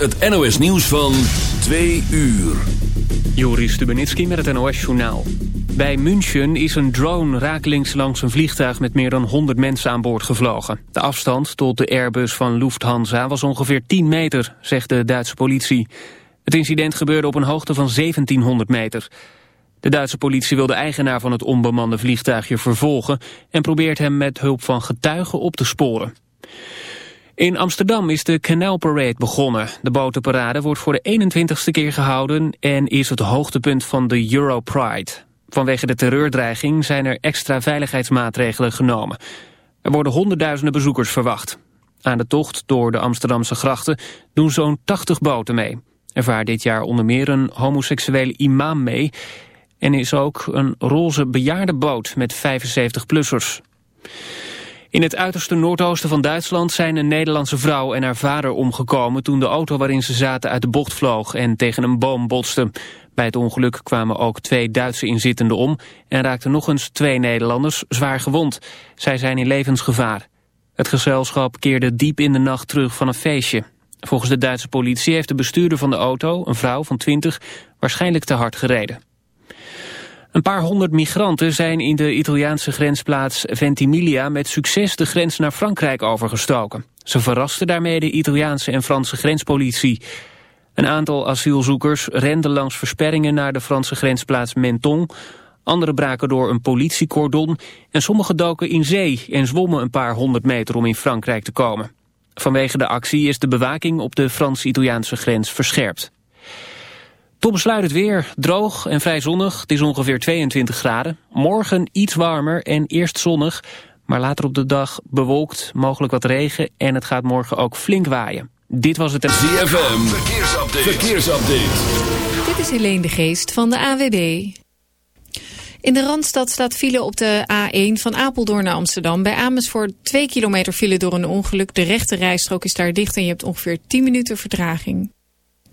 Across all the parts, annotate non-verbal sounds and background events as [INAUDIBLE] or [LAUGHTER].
Het NOS nieuws van 2 uur. Joris Stubenitski met het NOS-journaal. Bij München is een drone rakelings langs een vliegtuig met meer dan 100 mensen aan boord gevlogen. De afstand tot de Airbus van Lufthansa was ongeveer 10 meter, zegt de Duitse politie. Het incident gebeurde op een hoogte van 1700 meter. De Duitse politie wil de eigenaar van het onbemande vliegtuigje vervolgen... en probeert hem met hulp van getuigen op te sporen. In Amsterdam is de Canal Parade begonnen. De botenparade wordt voor de 21ste keer gehouden en is het hoogtepunt van de Euro Pride. Vanwege de terreurdreiging zijn er extra veiligheidsmaatregelen genomen. Er worden honderdduizenden bezoekers verwacht. Aan de tocht door de Amsterdamse grachten doen zo'n 80 boten mee. Er vaart dit jaar onder meer een homoseksuele imam mee... en is ook een roze bejaardenboot met 75-plussers. In het uiterste noordoosten van Duitsland zijn een Nederlandse vrouw en haar vader omgekomen toen de auto waarin ze zaten uit de bocht vloog en tegen een boom botste. Bij het ongeluk kwamen ook twee Duitse inzittenden om en raakten nog eens twee Nederlanders zwaar gewond. Zij zijn in levensgevaar. Het gezelschap keerde diep in de nacht terug van een feestje. Volgens de Duitse politie heeft de bestuurder van de auto, een vrouw van 20, waarschijnlijk te hard gereden. Een paar honderd migranten zijn in de Italiaanse grensplaats Ventimiglia met succes de grens naar Frankrijk overgestoken. Ze verrasten daarmee de Italiaanse en Franse grenspolitie. Een aantal asielzoekers renden langs versperringen naar de Franse grensplaats Menton. Anderen braken door een politiecordon en sommigen doken in zee en zwommen een paar honderd meter om in Frankrijk te komen. Vanwege de actie is de bewaking op de Frans-Italiaanse grens verscherpt. Tot besluit het weer. Droog en vrij zonnig. Het is ongeveer 22 graden. Morgen iets warmer en eerst zonnig. Maar later op de dag bewolkt, mogelijk wat regen. En het gaat morgen ook flink waaien. Dit was het... ZFM. Verkeersupdate. Verkeersupdate. Dit is Helene de Geest van de AWB. In de Randstad staat file op de A1 van Apeldoorn naar Amsterdam. Bij Amersfoort 2 kilometer file door een ongeluk. De rechte rijstrook is daar dicht en je hebt ongeveer 10 minuten vertraging.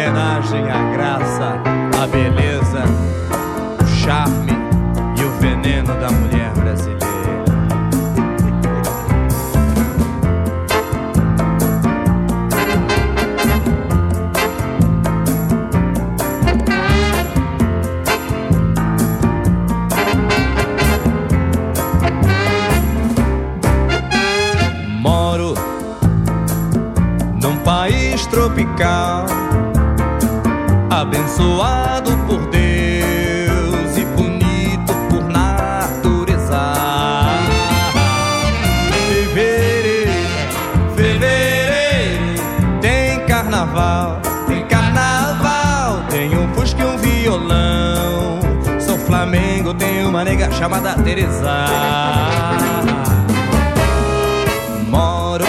homenagem à graça, à beleza, o charme abençoado por Deus e bonito por natureza. Fevereiro, fevereiro, tem carnaval, tem carnaval, tem um fusca e um violão. Sou Flamengo, tem uma nega chamada Teresa. Moro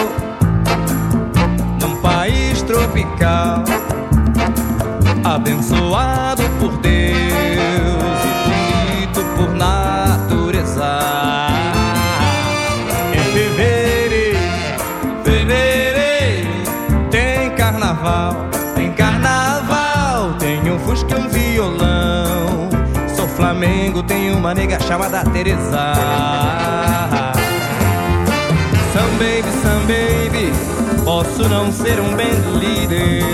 num país tropical, abençoado por Deus e bonito por natureza. Em fevereiro, fevereiro, tem carnaval, tem carnaval, tem um fusca e um violão. Sou Flamengo, tem uma nega chamada Teresa. Some baby, some baby, Posso não ser um band líder,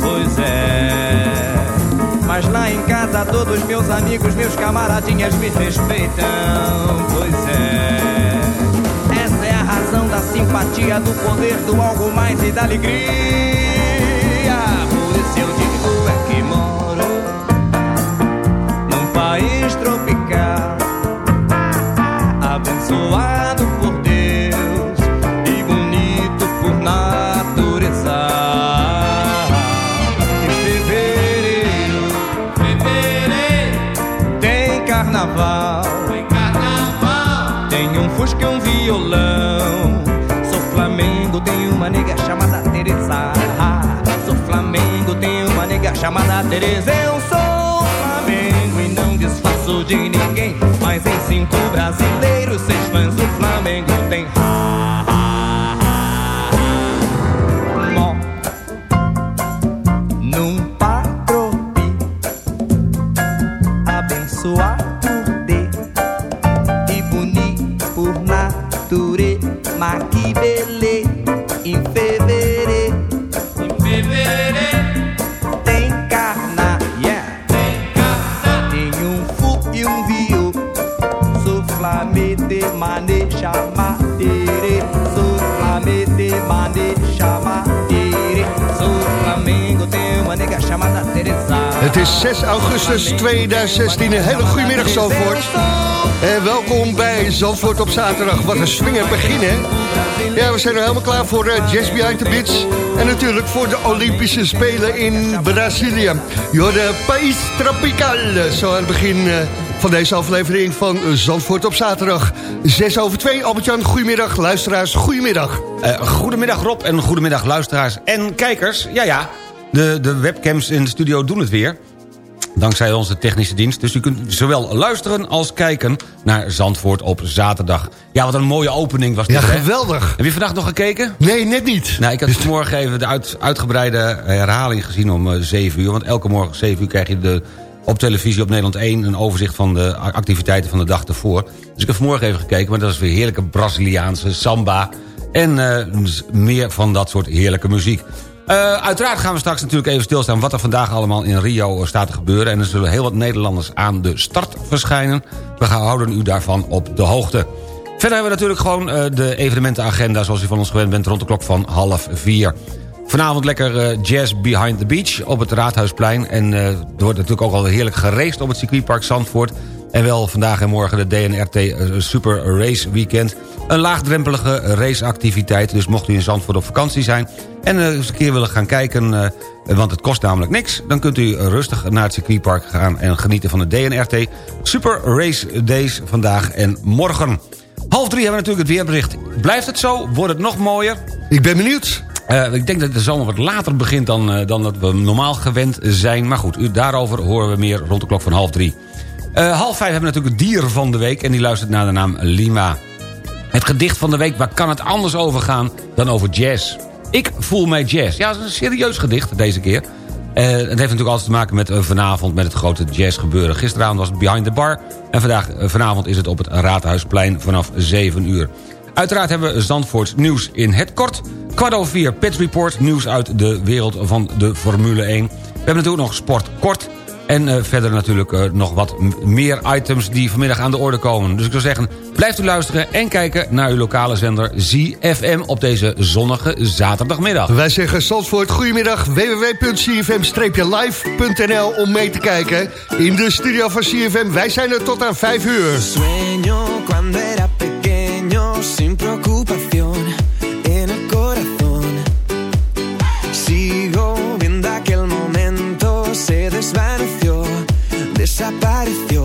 pois é. Mas lá em casa todos meus amigos, meus camaradinhas me respeitam, pois é. Essa é a razão da simpatia, do poder, do algo mais e da alegria. Por isso eu digo é que moro num país tropical, abençoado carnaval, tem carnaval, tem um fusca e um violão. Sou Flamengo, tem uma nega chamada Teresa. Sou Flamengo, tem uma nega chamada Teresa. Eu sou Flamengo e não disfarço de ninguém. Mas em cinco brasileiros, seis fãs do Flamengo tem. 6 augustus 2016. Een hele goede middag, Zandvoort. En welkom bij Zandvoort op zaterdag. Wat een swinger begin, hè? Ja, we zijn er helemaal klaar voor uh, Jazz Behind the. En natuurlijk voor de Olympische Spelen in Brazilië. Je de País Tropical. Zo aan het begin eh, van deze aflevering van Zandvoort op zaterdag. 6 over 2. Albert-Jan, goedemiddag. Luisteraars, goedemiddag. Eh, goedemiddag Rob en goedemiddag luisteraars en kijkers. Ja, ja, de, de webcams in de studio doen het weer. Dankzij onze technische dienst. Dus u kunt zowel luisteren als kijken naar Zandvoort op zaterdag. Ja, wat een mooie opening was dit, Ja, hè? geweldig. Heb je vandaag nog gekeken? Nee, net niet. Nou, ik had vanmorgen even de uit, uitgebreide herhaling gezien om eh, 7 uur. Want elke morgen 7 uur krijg je de, op televisie op Nederland 1... een overzicht van de activiteiten van de dag ervoor. Dus ik heb vanmorgen even gekeken, maar dat is weer heerlijke Braziliaanse samba... en eh, meer van dat soort heerlijke muziek. Eh, uiteraard gaan we straks natuurlijk even stilstaan... wat er vandaag allemaal in Rio staat te gebeuren. En er zullen heel wat Nederlanders aan de start verschijnen. We gaan houden u daarvan op de hoogte. Verder hebben we natuurlijk gewoon eh, de evenementenagenda... zoals u van ons gewend bent rond de klok van half vier. Vanavond lekker jazz behind the beach op het Raadhuisplein. En er wordt natuurlijk ook al heerlijk geraced op het circuitpark Zandvoort. En wel vandaag en morgen de DNRT eh, Super Race Weekend. Een laagdrempelige raceactiviteit. Dus mocht u in Zandvoort op vakantie zijn... en eh, eens een keer willen gaan kijken... eh, want het kost namelijk niks... dan kunt u rustig naar het circuitpark gaan... en genieten van de DNRT Super Race Days vandaag en morgen. Half drie hebben we natuurlijk het weerbericht. Blijft het zo? Wordt het nog mooier? Ik ben benieuwd. Ik denk dat de zomer wat later begint dan, dan dat we normaal gewend zijn. Maar goed, u, daarover horen we meer rond de klok van half drie. Eh, half vijf hebben we natuurlijk het dier van de week... en die luistert naar de naam Lima. Het gedicht van de week, waar kan het anders over gaan dan over jazz? Ik voel mij jazz. Ja, dat is een serieus gedicht deze keer. Eh, het heeft natuurlijk alles te maken met eh, vanavond... met het grote jazzgebeuren. Gisteravond was het Behind the Bar... en vandaag, vanavond is het op het Raadhuisplein vanaf 7 uur. Uiteraard hebben we Zandvoorts nieuws in het kort. Kwart over vier, Pit Report, nieuws uit de wereld van de Formule 1. We hebben natuurlijk nog sport kort... En eh, verder natuurlijk eh, nog wat meer items die vanmiddag aan de orde komen. Dus ik zou zeggen, blijft u luisteren en kijken naar uw lokale zender ZFM op deze zonnige zaterdagmiddag. Wij zeggen Zandvoort, goedemiddag, www.cfm-live.nl om mee te kijken in de studio van CFM. Wij zijn er tot aan 5 uur. Sueño cuando era pequeño sin preocupación Desapareceu.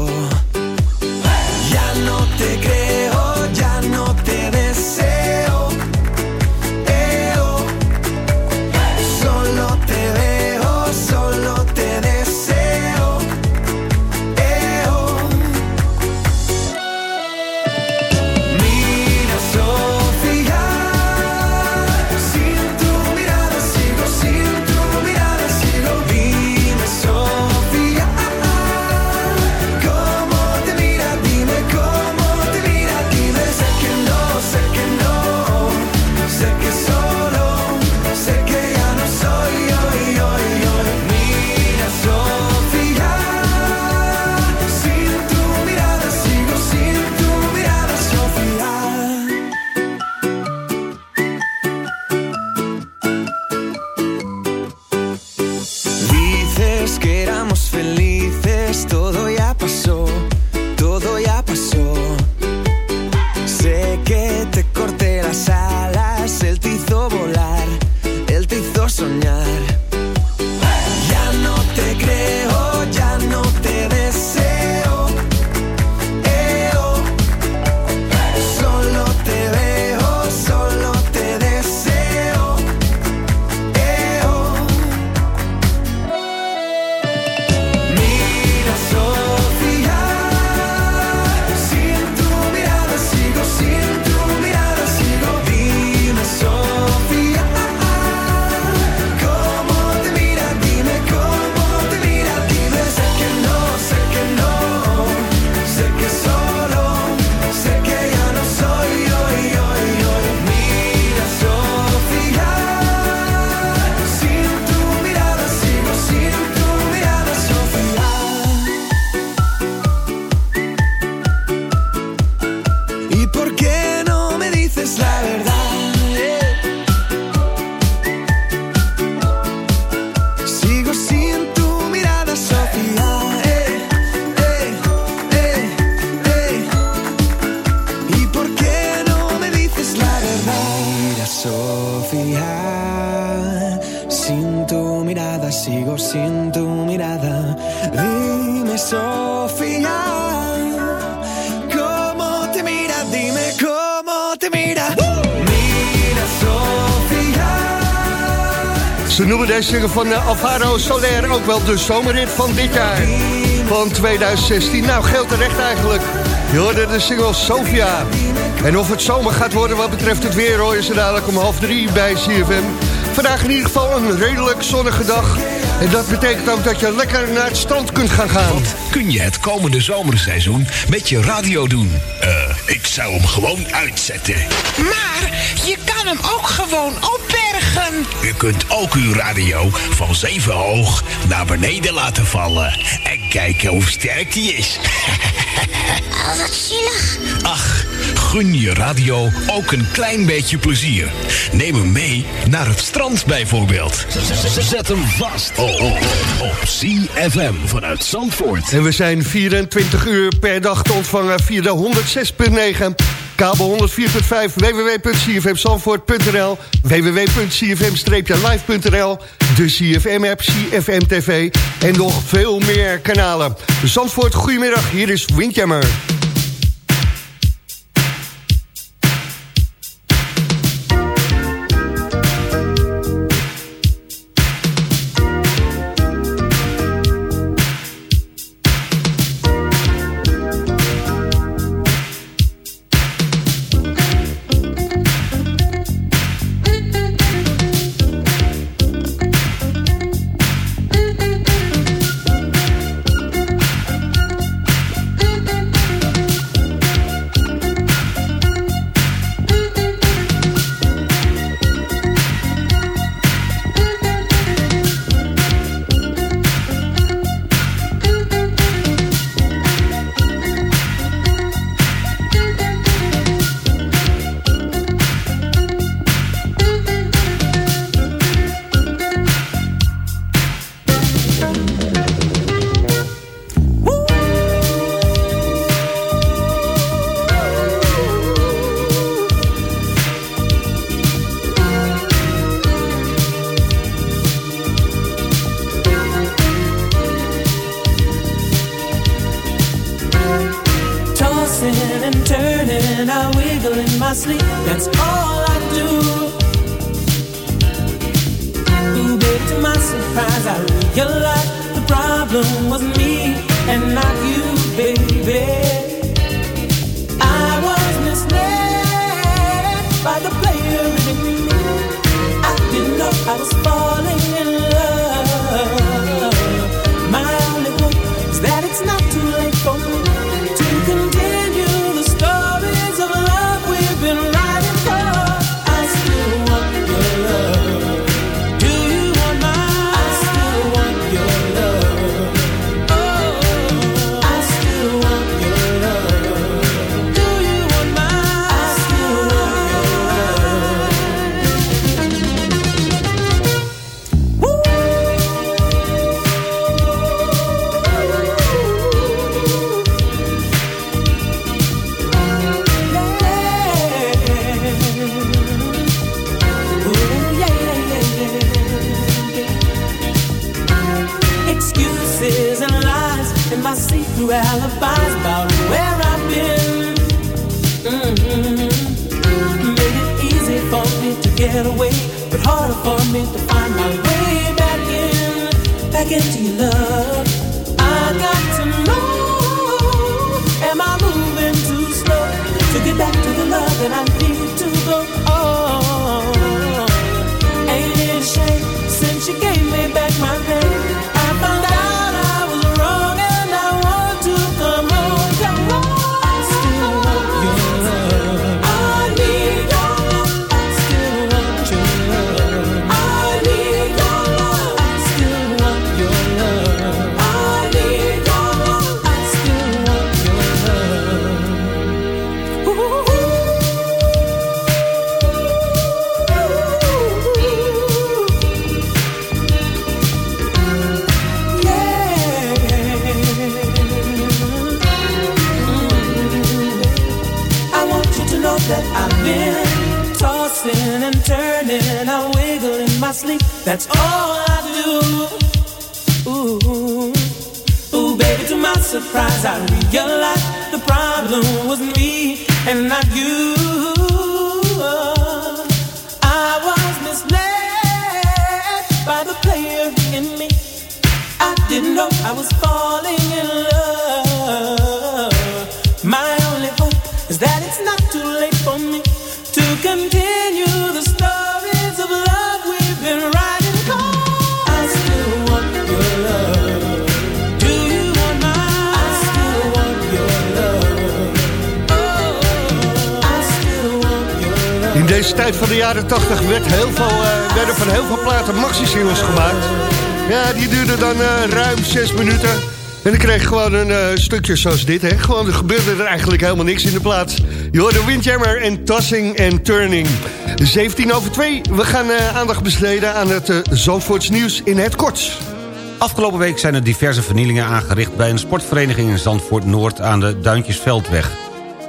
Single van eh, Alvaro Soler ook wel de zomerrit van dit jaar. Van 2016. Nou, geldt terecht eigenlijk. Je hoorde de single Sofia. En of het zomer gaat worden wat betreft het weer... hoor je ze dadelijk om half drie bij CFM. Vandaag in ieder geval een redelijk zonnige dag. En dat betekent ook dat je lekker naar het strand kunt gaan gaan. Wat kun je het komende zomerseizoen met je radio doen? Eh, ik zou hem gewoon uitzetten. Maar je kan hem ook gewoon U kunt ook uw radio van zeven hoog naar beneden laten vallen. En kijken hoe sterk die is. Oh, wat zielig. Ach, gun je radio ook een klein beetje plezier. Neem hem mee naar het strand bijvoorbeeld. Zet hem vast op CFM vanuit Zandvoort. En we zijn 24 uur per dag te ontvangen via de 106.9... Kabel 104.5, www.cfmzandvoort.nl, www.cfm-live.nl, de CFM-app, CFM TV en nog veel meer kanalen. Zandvoort, goedemiddag, hier is Windjammer. Problem was me and not you. I was misled by the player in me. I didn't know I was falling tijd van de jaren 80 werd heel veel, eh, werden van heel veel platen maxi-singles gemaakt. Ja, die duurden dan eh, ruim 6 minuten. En dan kreeg gewoon een eh, stukje zoals dit. Hè? Gewoon, er gebeurde er eigenlijk helemaal niks in de plaats. Je hoorde Windjammer en Tossing and Turning. 17 over 2. We gaan aandacht besteden aan het Zandvoorts nieuws in het kort. Afgelopen week zijn er diverse vernielingen aangericht... bij een sportvereniging in Zandvoort Noord aan de Duintjesveldweg.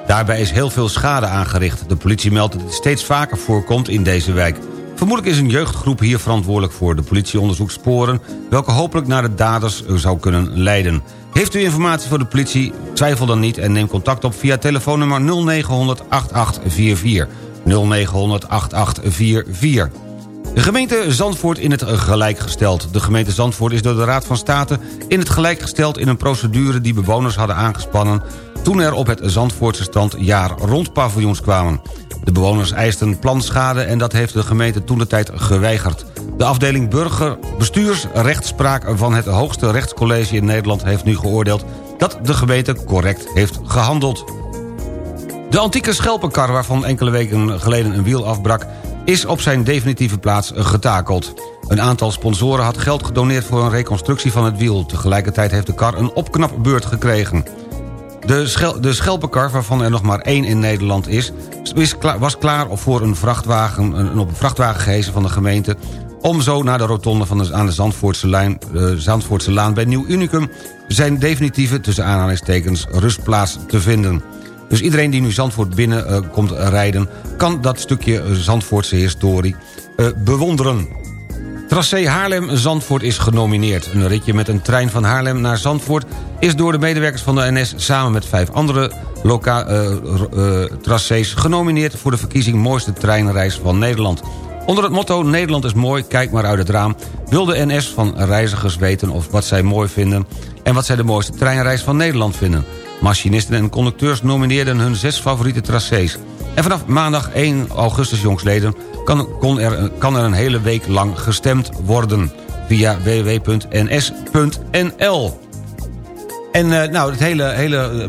Daarbij is heel veel schade aangericht. De politie meldt dat het steeds vaker voorkomt in deze wijk. Vermoedelijk is een jeugdgroep hier verantwoordelijk voor. De politie onderzoekt sporen welke hopelijk naar de daders zou kunnen leiden. Heeft u informatie voor de politie? Twijfel dan niet en neem contact op via telefoonnummer 0900 8844. 0900 8844. De gemeente Zandvoort in het gelijk gesteld. De gemeente Zandvoort is door de Raad van State in het gelijk gesteld... in een procedure die bewoners hadden aangespannen... toen er op het Zandvoortse strand jaar rond paviljoens kwamen. De bewoners eisten planschade en dat heeft de gemeente toen de tijd geweigerd. De afdeling burger bestuursrechtspraak van het hoogste rechtscollege in Nederland... heeft nu geoordeeld dat de gemeente correct heeft gehandeld. De antieke schelpenkar waarvan enkele weken geleden een wiel afbrak... is op zijn definitieve plaats getakeld. Een aantal sponsoren had geld gedoneerd voor een reconstructie van het wiel. Tegelijkertijd heeft de kar een opknapbeurt gekregen. De, de schelpenkar, waarvan er nog maar één in Nederland is... is klaar, was klaar voor een vrachtwagen, een, op een vrachtwagen gehezen van de gemeente... om zo naar de rotonde van de, aan de Zandvoortse, lijn, uh, Zandvoortse Laan bij Nieuw Unicum... zijn definitieve, tussen aanhalingstekens, rustplaats te vinden. Dus iedereen die nu Zandvoort binnen uh, komt rijden... kan dat stukje Zandvoortse historie bewonderen. Tracé Haarlem-Zandvoort is genomineerd. Een ritje met een trein van Haarlem naar Zandvoort... is door de medewerkers van de NS samen met vijf andere loka uh, uh, tracés... genomineerd voor de verkiezing Mooiste Treinreis van Nederland. Onder het motto Nederland is mooi, kijk maar uit het raam... wil de NS van reizigers weten of wat zij mooi vinden... en wat zij de mooiste treinreis van Nederland vinden. Machinisten en conducteurs nomineerden hun zes favoriete tracés. En vanaf maandag 1 augustus jongsleden kan, kon er, kan er een hele week lang gestemd worden... via www.ns.nl. En uh, nou, het hele, hele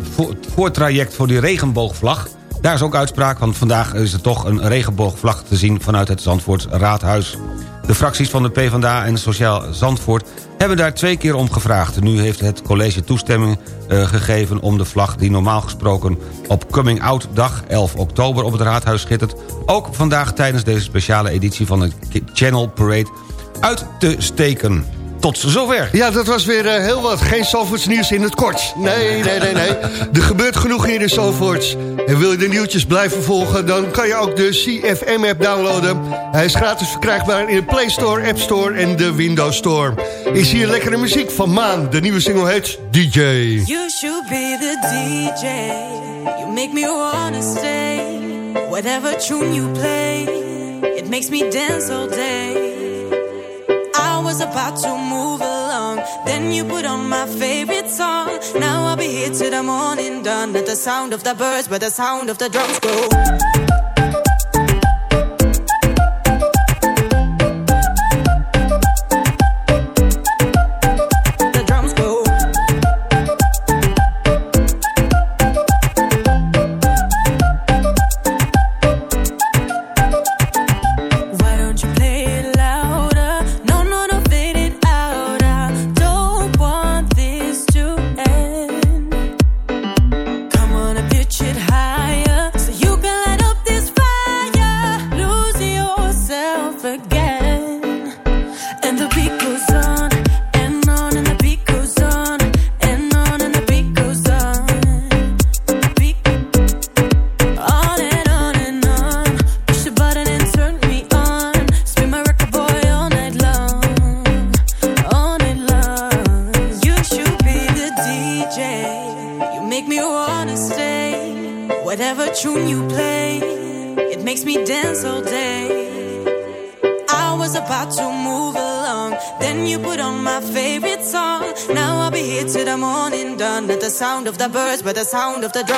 voortraject voor die regenboogvlag... daar is ook uitspraak, want vandaag is er toch een regenboogvlag te zien... vanuit het Zandvoorts Raadhuis. De fracties van de PvdA en Sociaal Zandvoort hebben daar twee keer om gevraagd. Nu heeft het college toestemming uh, gegeven om de vlag... die normaal gesproken op Coming Out dag 11 oktober op het Raadhuis schittert... ook vandaag tijdens deze speciale editie van de Channel Parade uit te steken. Tot zover. Ja, dat was weer uh, heel wat. Geen Zalvoorts nieuws in het kort. Nee, nee, nee, nee. Er gebeurt genoeg hier in Zalvoorts. En wil je de nieuwtjes blijven volgen... dan kan je ook de CFM-app downloaden. Hij is gratis verkrijgbaar in de Play Store, App Store en de Windows Store. Is hier lekkere muziek van Maan. De nieuwe single heet DJ. You should be the DJ. You make me wanna stay. Whatever tune you play. It makes me dance all day. Was about to move along. Then you put on my favorite song. Now I'll be here till the morning done. At the sound of the birds, but the sound of the drums go. of the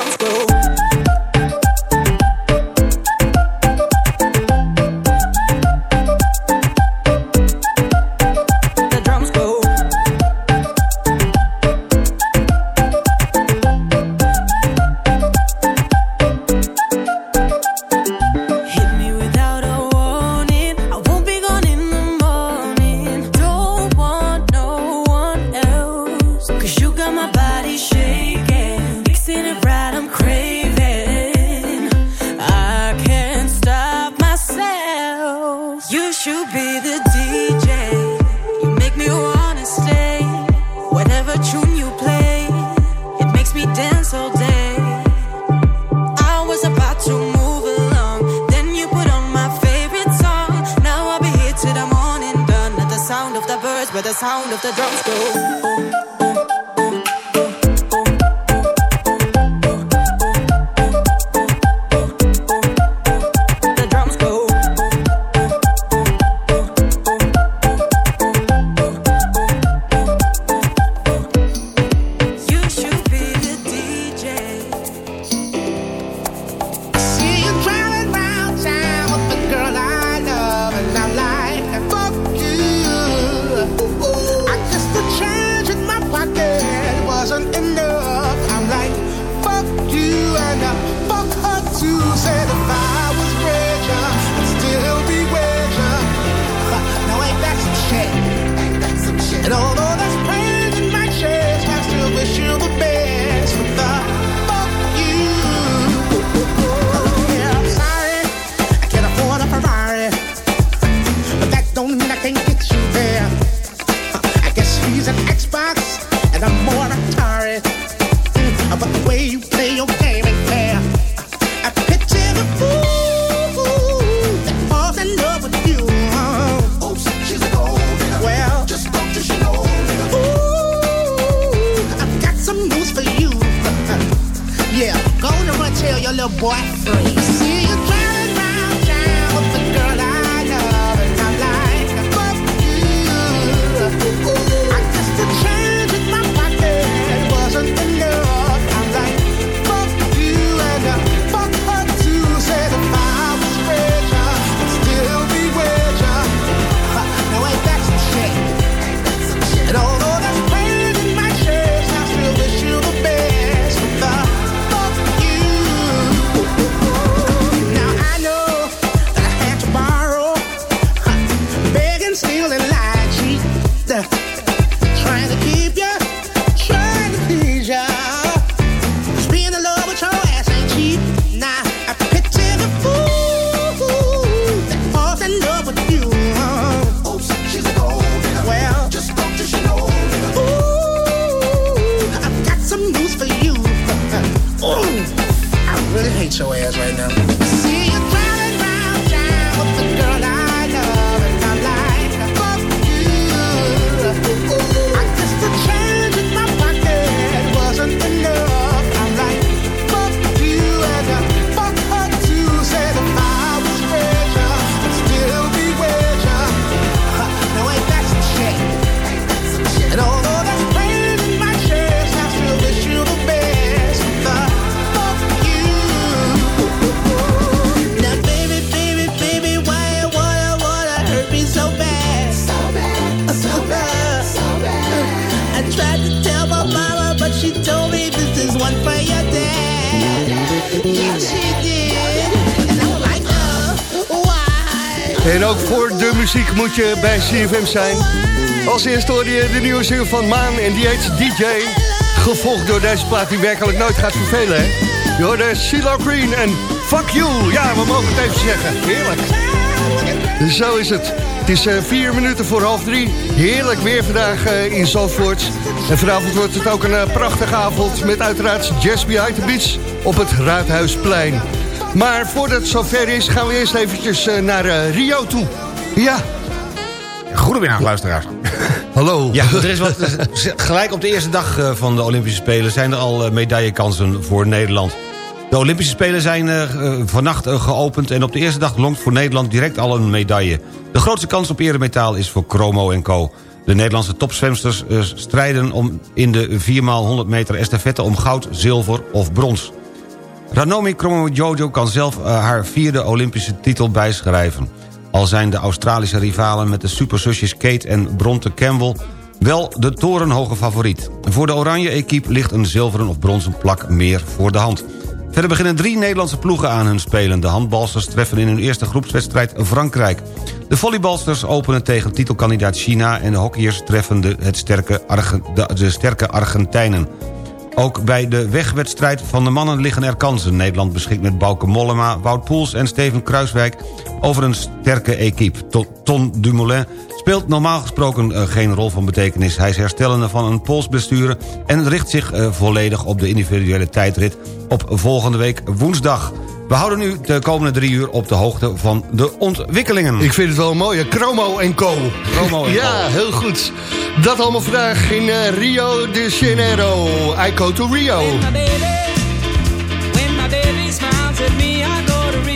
sound of the drums go. Go to my tail, your little boy free. See you En ook voor de muziek moet je bij CFM zijn. Als eerste hoor je de nieuwe zin van Maan en die heet DJ. Gevolgd door deze plaat die werkelijk nooit gaat vervelen. Hè? Je hoorde Sheila Green en Fuck You. Ja, we mogen het even zeggen. Heerlijk. Zo is het. Het is eh, vier minuten voor half drie. Heerlijk weer vandaag eh, in Zandvoort. En vanavond wordt het ook een eh, prachtige avond... met uiteraard Jazz Behind the Beach op het Raadhuisplein. Maar voordat het zover is, gaan we eerst eventjes eh, naar eh, Rio toe. Ja. Goedemiddag, luisteraars. Hallo. [LAUGHS] Ja, er is wat, gelijk op de eerste dag eh, van de Olympische Spelen... zijn er al medaillekansen voor Nederland. De Olympische Spelen zijn vannacht geopend... en op de eerste dag longt voor Nederland direct al een medaille. De grootste kans op eremetaal is voor Chromo en Co. De Nederlandse topzwemsters strijden om in de 4x100 meter estafette... om goud, zilver of brons. Ranomi Kromowidjojo kan zelf eh, haar vierde Olympische titel bijschrijven. Al zijn de Australische rivalen met de superzusjes Kate en Bronte Campbell... wel de torenhoge favoriet. Voor de oranje equipe ligt een zilveren of bronzen plak meer voor de hand. Verder beginnen drie Nederlandse ploegen aan hun spelen. De handbalsters treffen in hun eerste groepswedstrijd Frankrijk. De volleybalsters openen tegen titelkandidaat China... en de hockeyers treffen de, het sterke, de sterke Argentijnen. Ook bij de wegwedstrijd van de mannen liggen er kansen. Nederland beschikt met Bauke Mollema, Wout Poels en Steven Kruiswijk... over een sterke equipe. To- Ton Dumoulin speelt normaal gesproken eh, geen rol van betekenis. Hij is herstellende van een polsblessure... en richt zich eh, volledig op de individuele tijdrit op volgende week woensdag. We houden u de komende drie uur op de hoogte van de ontwikkelingen. Ik vind het wel mooi? Chromo en Co. Chromo en [LAUGHS] ja, Co. heel goed. Dat allemaal vandaag in eh, Rio de Janeiro. I go to Rio. my baby, when my baby smiles at me, I go to Rio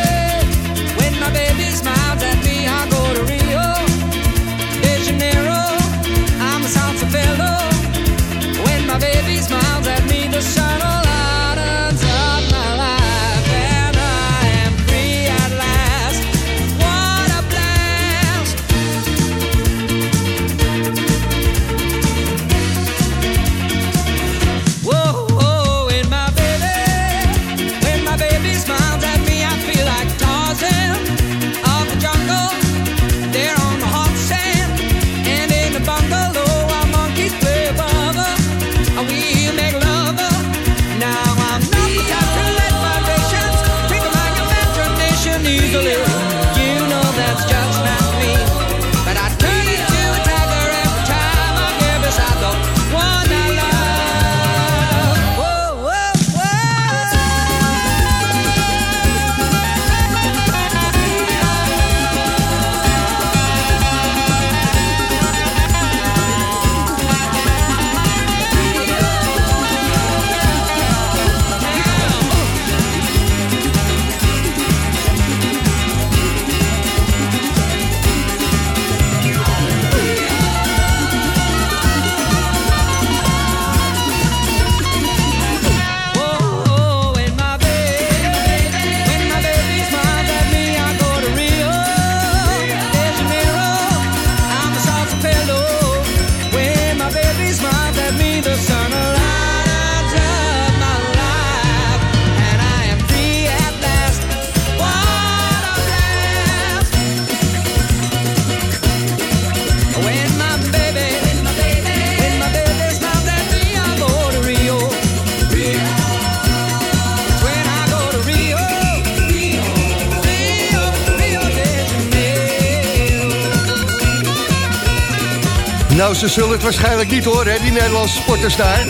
ze zullen het waarschijnlijk niet horen, hè, die Nederlandse sporters daar.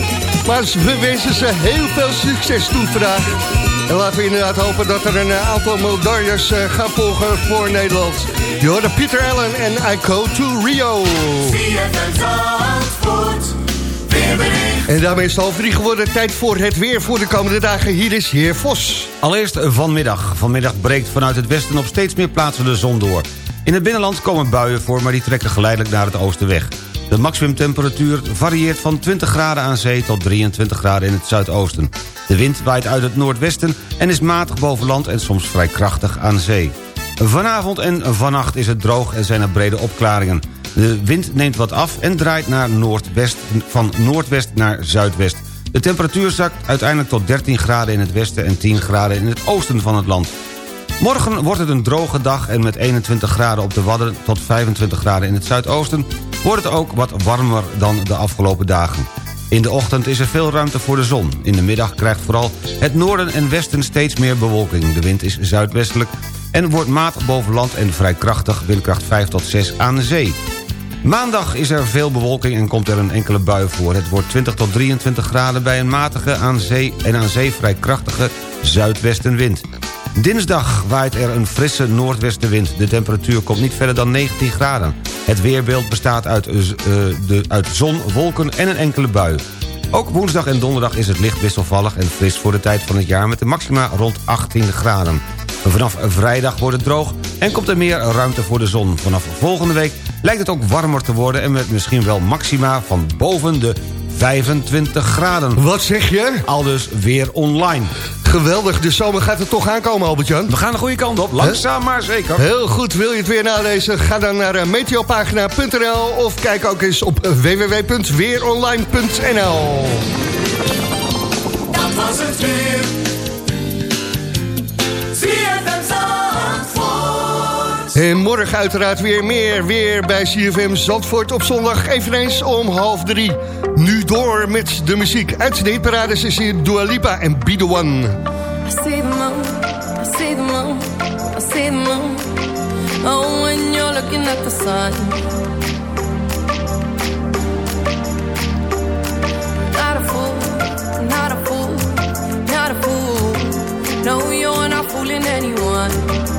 Maar we wensen ze heel veel succes toe vandaag. En laten we inderdaad hopen dat er een eh, aantal medailles eh, gaan volgen voor Nederland. Je hoorde Pieter Allen en I Go to Rio. En daarmee is het half drie geworden. Tijd voor het weer voor de komende dagen. Hier is Heer Vos. Allereerst vanmiddag. Vanmiddag breekt vanuit het westen op steeds meer plaatsen de zon door. In het binnenland komen buien voor, maar die trekken geleidelijk naar het oosten weg. De maximumtemperatuur varieert van 20 graden aan zee tot 23 graden in het zuidoosten. De wind waait uit het noordwesten en is matig boven land en soms vrij krachtig aan zee. Vanavond en vannacht is het droog en zijn er brede opklaringen. De wind neemt wat af en draait naar noordwest, van noordwest naar zuidwest. De temperatuur zakt uiteindelijk tot 13 graden in het westen en 10 graden in het oosten van het land. Morgen wordt het een droge dag en met 21 graden op de Wadden tot 25 graden in het zuidoosten... wordt het ook wat warmer dan de afgelopen dagen. In de ochtend is er veel ruimte voor de zon. In de middag krijgt vooral het noorden en westen steeds meer bewolking. De wind is zuidwestelijk en wordt matig boven land en vrij krachtig, windkracht 5 tot 6 aan de zee. Maandag is er veel bewolking en komt er een enkele bui voor. Het wordt 20 tot 23 graden bij een matige aan zee en aan zee vrij krachtige zuidwestenwind. Dinsdag waait er een frisse noordwestenwind. De temperatuur komt niet verder dan 19 graden. Het weerbeeld bestaat uit, eh, de, uit zon, wolken en een enkele bui. Ook woensdag en donderdag is het licht wisselvallig en fris voor de tijd van het jaar... met de maxima rond 18 graden. Vanaf vrijdag wordt het droog en komt er meer ruimte voor de zon. Vanaf volgende week lijkt het ook warmer te worden... en met misschien wel maxima van boven de 25 graden. Wat zeg je? Al dus weer online. Geweldig, de zomer gaat er toch aankomen, Albert-Jan. We gaan de goede kant op, langzaam maar zeker. Heel goed, wil je het weer nalezen? Ga dan naar eh, meteopagina.nl of kijk ook eens op www.weeronline.nl Dat was het weer. En morgen uiteraard weer meer weer bij CFM Zandvoort op zondag. Eveneens om half drie. Nu door met de muziek. Uit de hitparades is hier Dua Lipa en Be The One. I see the moon, I see the moon, I see the moon. Oh, when you're looking at the sun. Not a fool, not a fool, not a fool. No, you're not fooling anyone.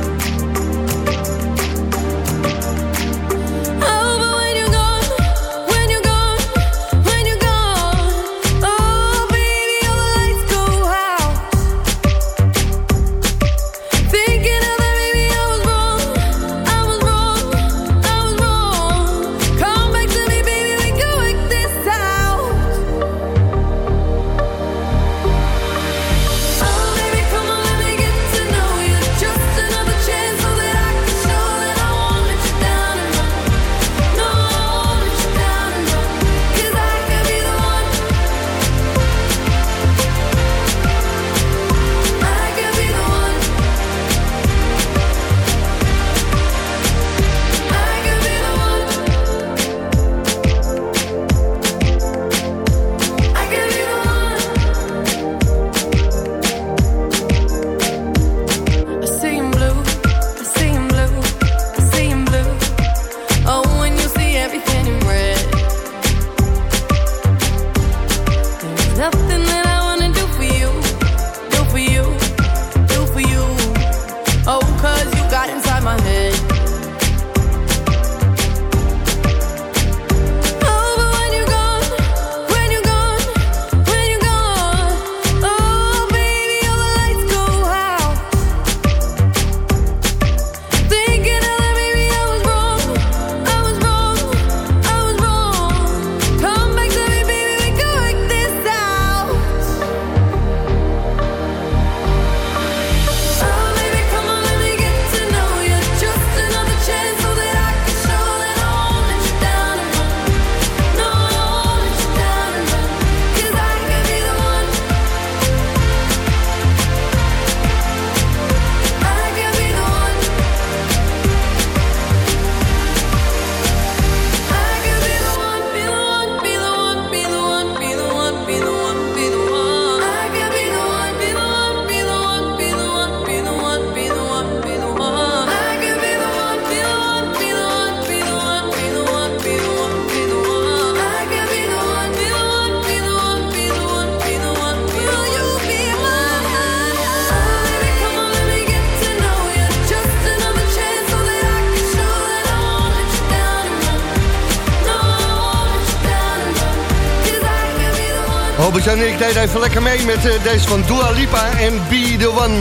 Albert-Jan en ik deden even lekker mee met eh, deze van Dua Lipa en Be The One.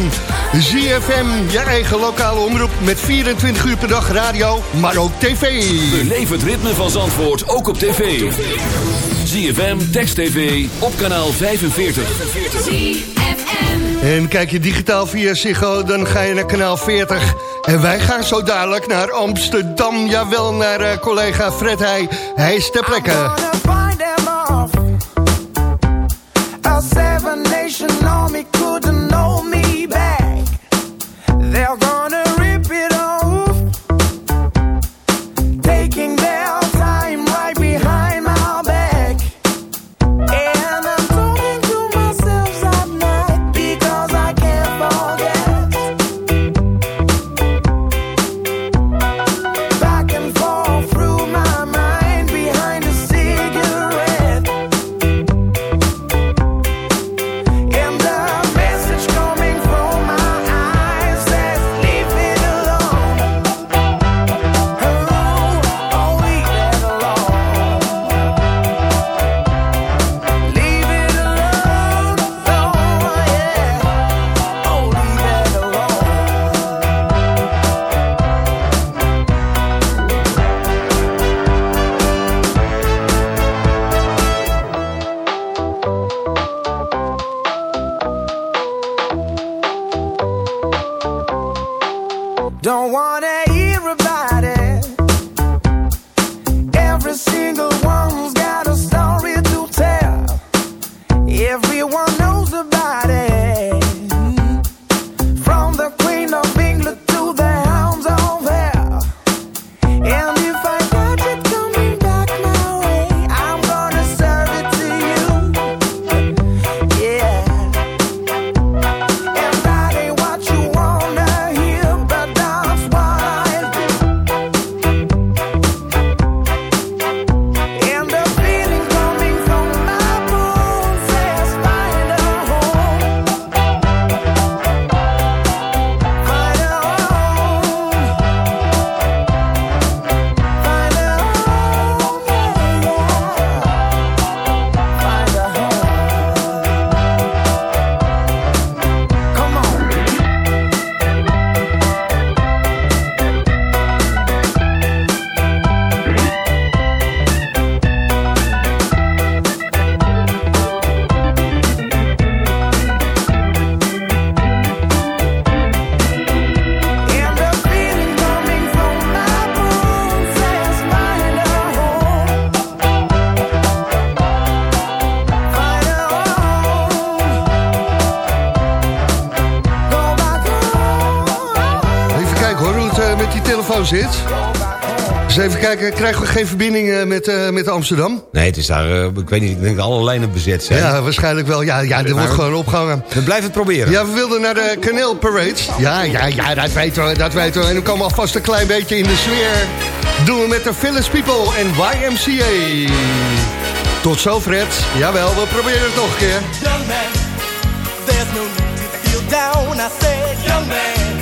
ZFM, je eigen lokale omroep met 24 uur per dag radio, maar ook tv. Beleef het ritme van Zandvoort ook op tv. ZFM, Text TV, op kanaal 45. En kijk je digitaal via Ziggo, dan ga je naar kanaal 40. En wij gaan zo dadelijk naar Amsterdam. Jawel, naar eh, collega Fred Heij. Hij is ter plekke. Zit. Dus even kijken, krijgen we geen verbinding eh, met, eh, met Amsterdam? Nee, het is daar, eh, ik weet niet, ik denk dat alle lijnen bezet zijn. Ja, waarschijnlijk wel. Ja, ja er wordt gewoon opgehangen. We blijven het proberen. Ja, we wilden naar de Canal Parade. Ja, ja, ja, dat weten we, dat weten we. En we komen alvast een klein beetje in de sfeer. Doen we met de Village People en YMCA. Tot zo, Fred. Jawel, we proberen het nog een keer. Young man, there's no need to feel down. I said, young man,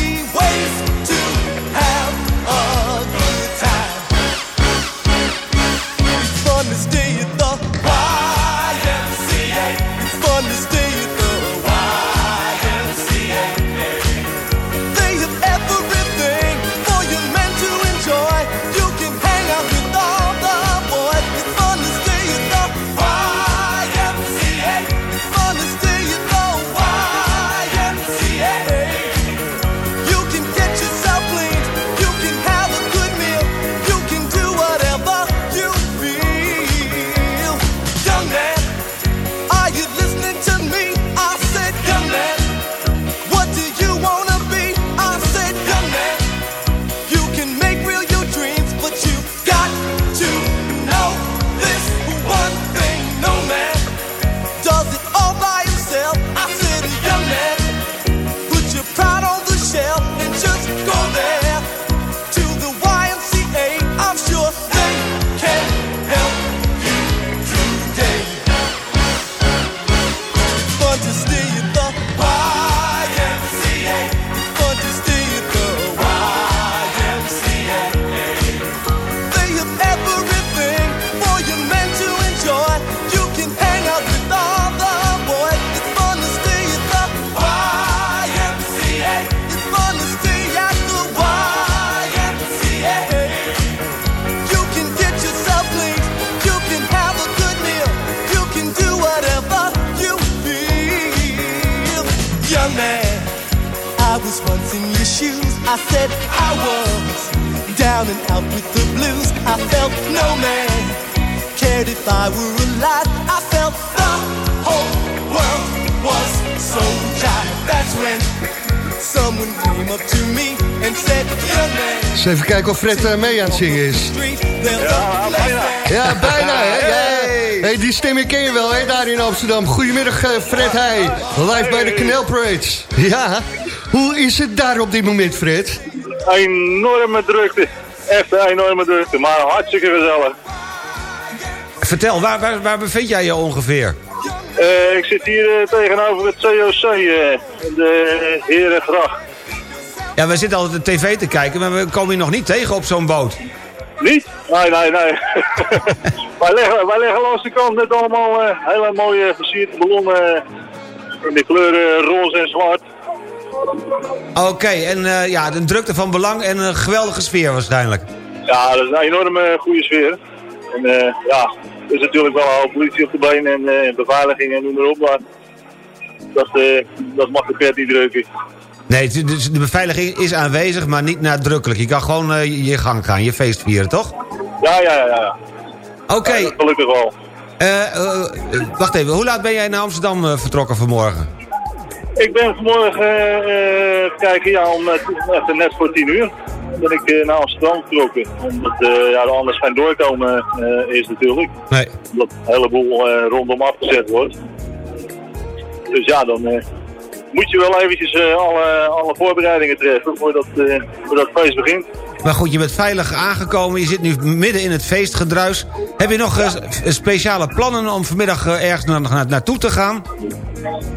I said I was down and out with the blues. I felt no man cared if I were alive. I felt the whole world was so jive. That's when someone came up to me and said, Young man. Eens even kijken of Fred eh, mee aan het zingen is. Ja, bijna. Ja, bijna, hè? Ja. Hey, die stem ken je wel, hè, daar in Amsterdam. Goedemiddag, eh, Fred Heij. Live bij de Canal. Ja, hoe is het daar op dit moment, Fred? Enorme drukte. Echt een enorme drukte, maar hartstikke gezellig. Vertel, waar, waar, waar bevind jij je ongeveer? Eh, ik zit hier eh, tegenover het COC, eh, de Herengracht. Ja, we zitten altijd de tv te kijken, maar we komen je nog niet tegen op zo'n boot. Niet? Nee, nee, nee. [LAUGHS] wij, leggen, wij leggen langs de kant net allemaal hele mooie versierde ballonnen in de kleuren roze en zwart. Oké, en eh, ja, de drukte van belang en een geweldige sfeer waarschijnlijk. Ja, dat is een enorme goede sfeer. En eh, ja, er is natuurlijk wel een hoop politie op de been en eh, beveiliging en noem maar op, maar dat, dat mag de pret niet drukken. Nee, dus de beveiliging is aanwezig, maar niet nadrukkelijk. Je kan gewoon je- gang gaan, je feest vieren, toch? Ja, ja, ja. ja. Oké. Ja, gelukkig wel. Wacht even, hoe laat ben jij naar Amsterdam vertrokken vanmorgen? Ik ben vanmorgen uh, kijken, ja, om net, even net voor tien uur ben ik eh, naar Amsterdam getrokken. Omdat eh, ja, er anders geen doorkomen eh, is natuurlijk. Nee. Omdat een heleboel eh, rondom afgezet wordt. Dus ja, dan eh, moet je wel eventjes eh, alle, alle voorbereidingen treffen voordat, eh voordat het feest begint. Maar goed, je bent veilig aangekomen. Je zit nu midden in het feestgedruis. Heb je nog eh, s- speciale plannen om vanmiddag eh, ergens na, na- naartoe te gaan?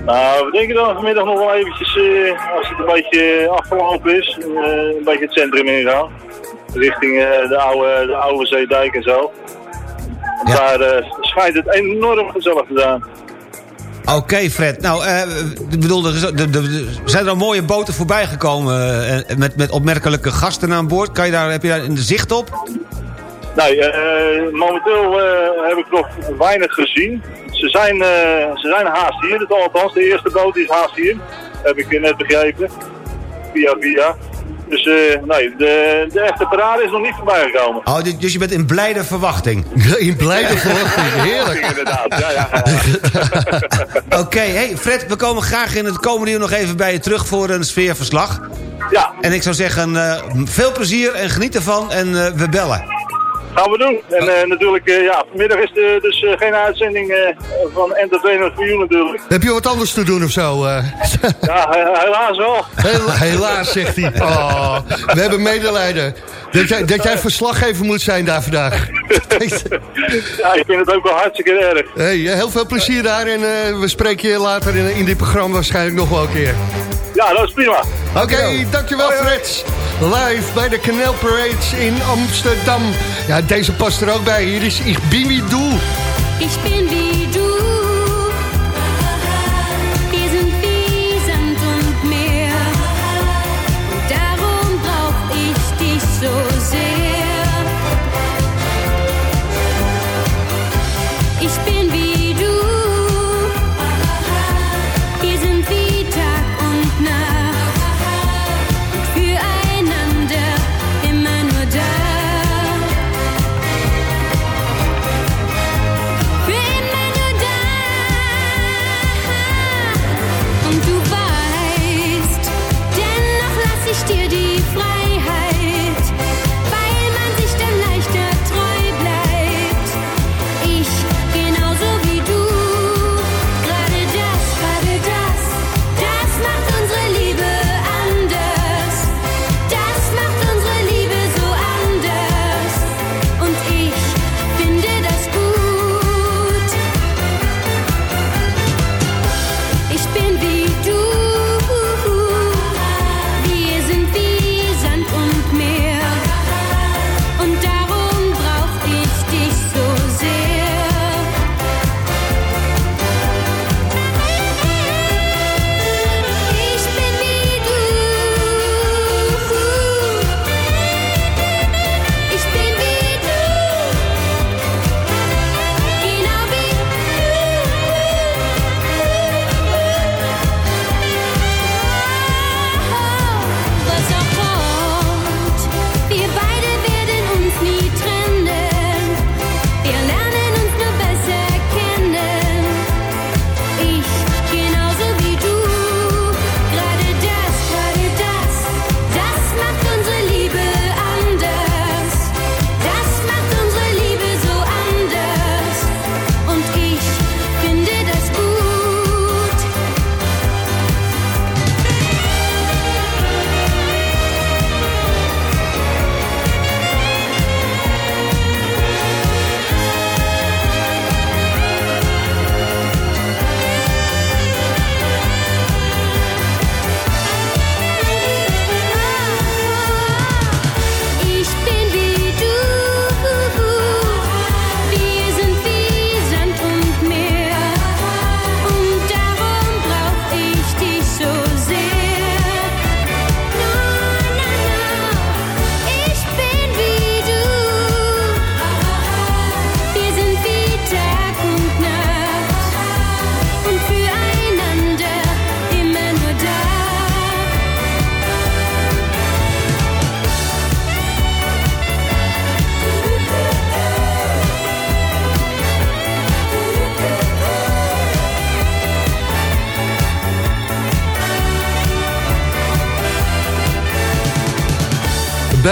Nou, we denken dan vanmiddag nog wel eventjes, eh, als het een beetje afgelopen is, eh, een beetje het centrum ingaan. Richting eh, de, oude, de oude Zeedijk en zo. Daar eh, schijnt het enorm gezellig te Oké, Fred. Nou, eh, ik bedoel, er, zijn er al mooie boten voorbij gekomen eh, met, met opmerkelijke gasten aan boord? Kan je daar, heb je daar een zicht op? Nee, eh, momenteel heb ik nog weinig gezien. ze zijn, eh, ze zijn haast hier. Dus althans, de eerste boot is haast hier. Heb ik net begrepen. Via via. Dus eh, nee, de, de echte parade is nog niet voorbij gekomen. Oh, dus- dus je bent in blijde verwachting. [LAUGHS] In blijde verwachting, heerlijk. [LAUGHS] Inderdaad, ja, ja. [LAUGHS] Oké, hey Fred, we komen graag in het komende uur nog even bij je terug voor een sfeerverslag. Ja. En ik zou zeggen, eh, veel plezier en geniet ervan en eh, we bellen. Gaan we doen. En eh, natuurlijk, eh, ja, vanmiddag is er dus eh, geen uitzending van Entertainment for You natuurlijk. Heb je wat anders te doen of zo? [LAUGHS] Ja, he- helaas wel. Helaas, zegt hij. Oh, we hebben medelijden. Dat jij, dat jij verslaggever moet zijn daar vandaag. [LAUGHS] Ja, ik vind het ook wel hartstikke erg. Hey, heel veel plezier daar en we spreken je later in, in dit programma waarschijnlijk nog wel een keer. Ja, dat is prima. Oké, dankjewel Fred. Live bij de Canal Parades in Amsterdam. Ja, deze past er ook bij. Hier is Ich bin wie du. Ich bin wie du.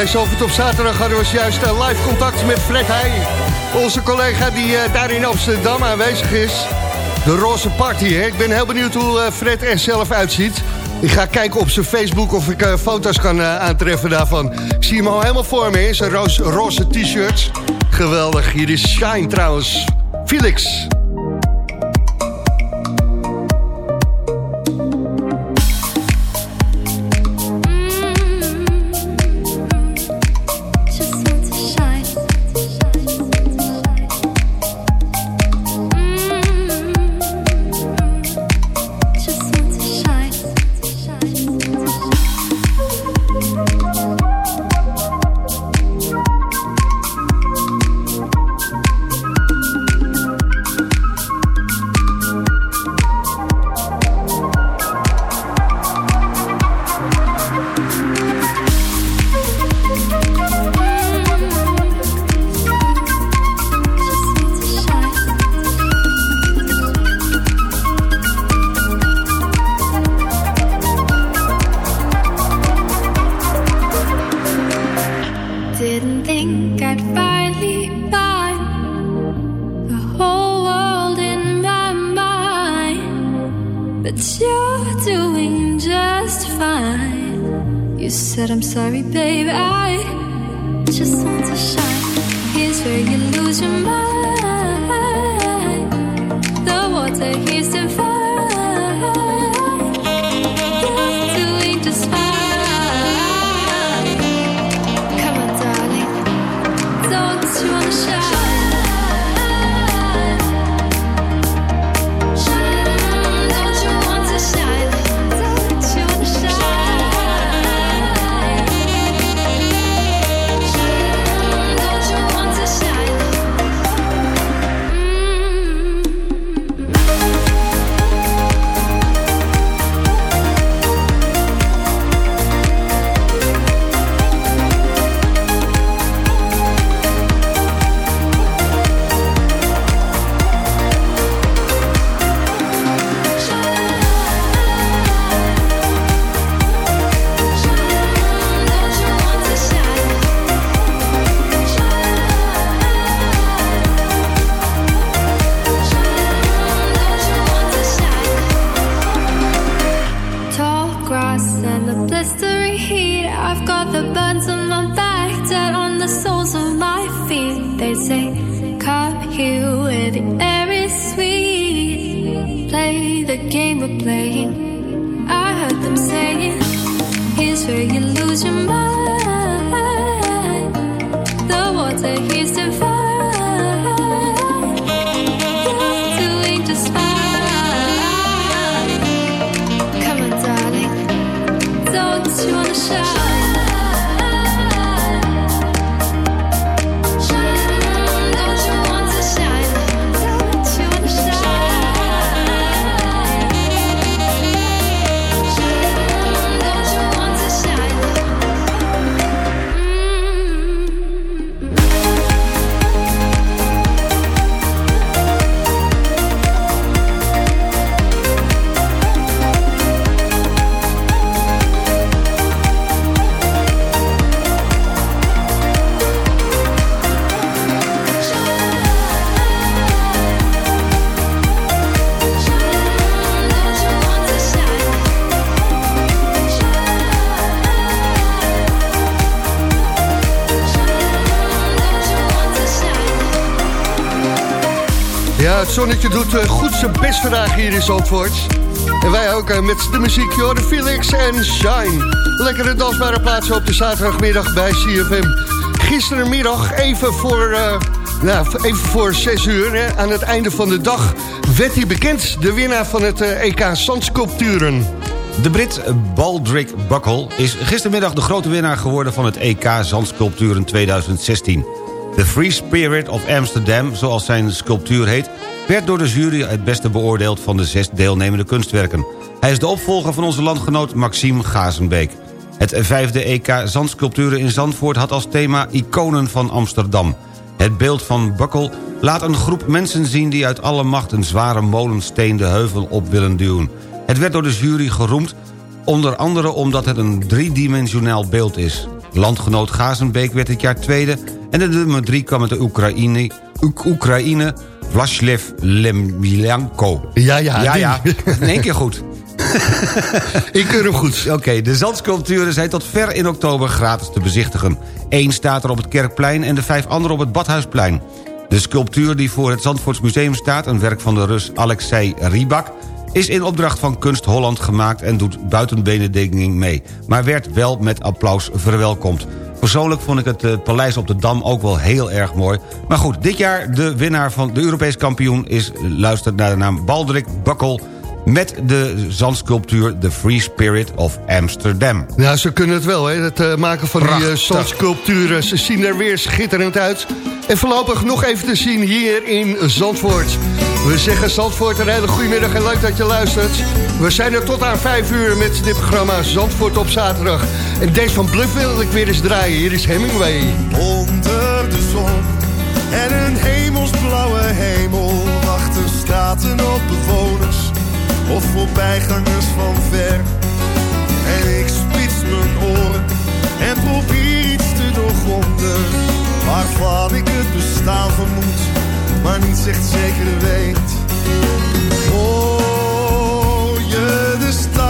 Bij Zalvoort op zaterdag hadden we juist eh, live contact met Fred Heij. Onze collega die eh, daar in Amsterdam aanwezig is. De roze party, hè? Ik ben heel benieuwd hoe eh, Fred er zelf uitziet. Ik ga kijken op zijn Facebook of ik foto's kan aantreffen daarvan. Ik zie hem al helemaal voor me in zijn roos- roze t-shirt. Geweldig, hier is Shine trouwens. Felix. Doet eh, goed zijn best vandaag hier in Zandvoort. En wij ook eh, met de muziek, joh, de Felix en Shine. Lekkere dansbare plaatsen op de zaterdagmiddag bij CFM. Gisterenmiddag, even voor, eh, nou, even voor 6 uur, hè, aan het einde van de dag... werd hij bekend, de winnaar van het EK Zandsculpturen. De Brit Baldrick Buckle is gistermiddag de grote winnaar geworden... van het EK Zandsculpturen 2016. De Free Spirit of Amsterdam, zoals zijn sculptuur heet... werd door de jury het beste beoordeeld van de zes deelnemende kunstwerken. Hij is de opvolger van onze landgenoot Maxime Gazenbeek. Het vijfde EK Zandsculpturen in Zandvoort had als thema Iconen van Amsterdam. Het beeld van Buckle laat een groep mensen zien... die uit alle macht een zware molensteen de heuvel op willen duwen. Het werd door de jury geroemd, onder andere omdat het een driedimensionaal beeld is. Landgenoot Gazenbeek werd dit jaar tweede... en de nummer drie kwam uit de Oekraïne, Oek- Oekraïne Vlaslev Lemiljanko. Ja, ja. Ja, ja. In één keer goed. [LAUGHS] Ik keur hem goed. Oké, de zandsculpturen zijn tot ver in oktober gratis te bezichtigen. Eén staat er op het Kerkplein en de vijf andere op het Badhuisplein. De sculptuur die voor het Zandvoorts Museum staat... een werk van de Rus Alexei Rybak... is in opdracht van Kunst Holland gemaakt... en doet buiten benedekking mee. Maar werd wel met applaus verwelkomd. Persoonlijk vond ik het eh, paleis op de Dam ook wel heel erg mooi. Maar goed, dit jaar de winnaar van de Europees kampioen... is, eh, luistert naar de naam Baldrick Buckle... met de zandsculptuur The Free Spirit of Amsterdam. Ja, ze kunnen het wel, hè? Het eh, maken van die uh, Prachtig. zandsculpturen. Ze zien er weer schitterend uit. En voorlopig nog even te zien hier in Zandvoort. We zeggen Zandvoort een hele goede middag en leuk dat je luistert. We zijn er tot aan 5 uur met dit programma Zandvoort op zaterdag. En deze van Bluff wil ik weer eens draaien. Hier is Hemingway. Onder de zon en een hemelsblauwe hemel wachten straten op of voorbijgangers van ver. En ik spits mijn oren en probeer iets te doorgronden waarvan ik het bestaan vermoed, maar niet echt zeker weet. Hoor je de stad,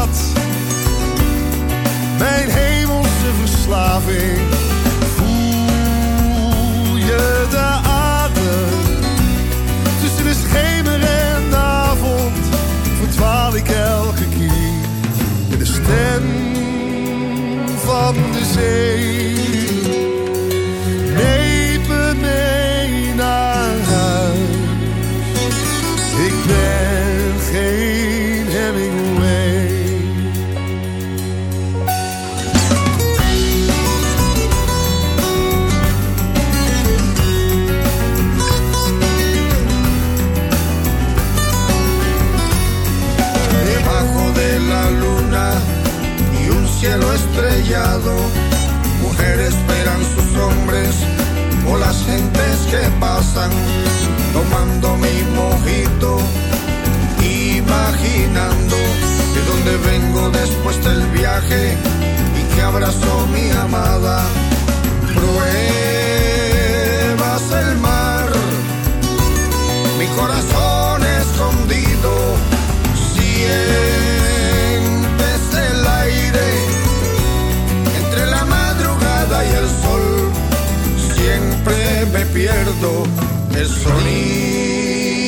imaginando de dónde vengo después del viaje y que abrazo mi amada. Pruebas el mar, mi corazón escondido, sientes el aire entre la madrugada y el sol siempre me pierdo el sonido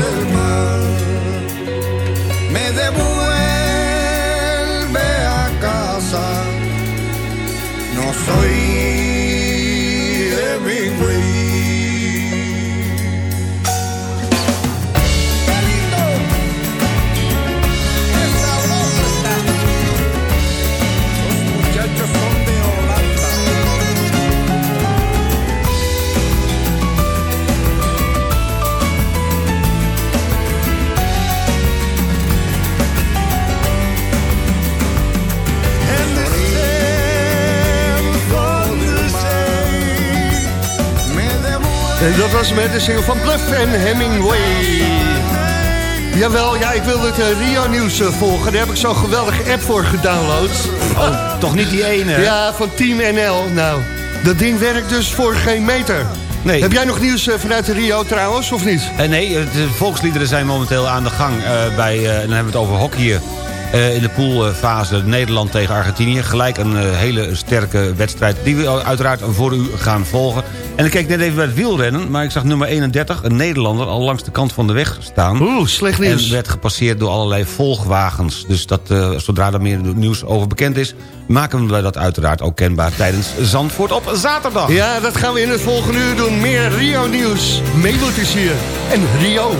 del mar. Me devuelve a casa. No soy dat was met de single van Bluff en Hemingway. Jawel, ja, ik wil het eh, Rio-nieuws eh, volgen. Daar heb ik zo'n geweldige app voor gedownload. Oh, toch niet die ene? Ja, van Team NL. Nou, dat ding werkt dus voor geen meter. Nee. Heb jij nog nieuws eh, vanuit de Rio trouwens, of niet? Nee, de volksliederen zijn momenteel aan de gang. bij, dan hebben we het over hockey eh, in de poolfase Nederland tegen Argentinië. Gelijk een eh, hele sterke wedstrijd die we uiteraard voor u gaan volgen. En ik keek net even bij het wielrennen, maar ik zag nummer 31, een Nederlander... al langs de kant van de weg staan. Oeh, slecht nieuws. En werd gepasseerd door allerlei volgwagens. Dus dat, eh, zodra er meer nieuws over bekend is... maken we dat uiteraard ook kenbaar tijdens Zandvoort op zaterdag. Ja, dat gaan we in het volgende uur doen. Meer Rio-nieuws. Meeloet is hier. En Rio.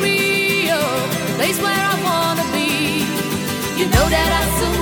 Rio, place where I wanna be. You know that I soon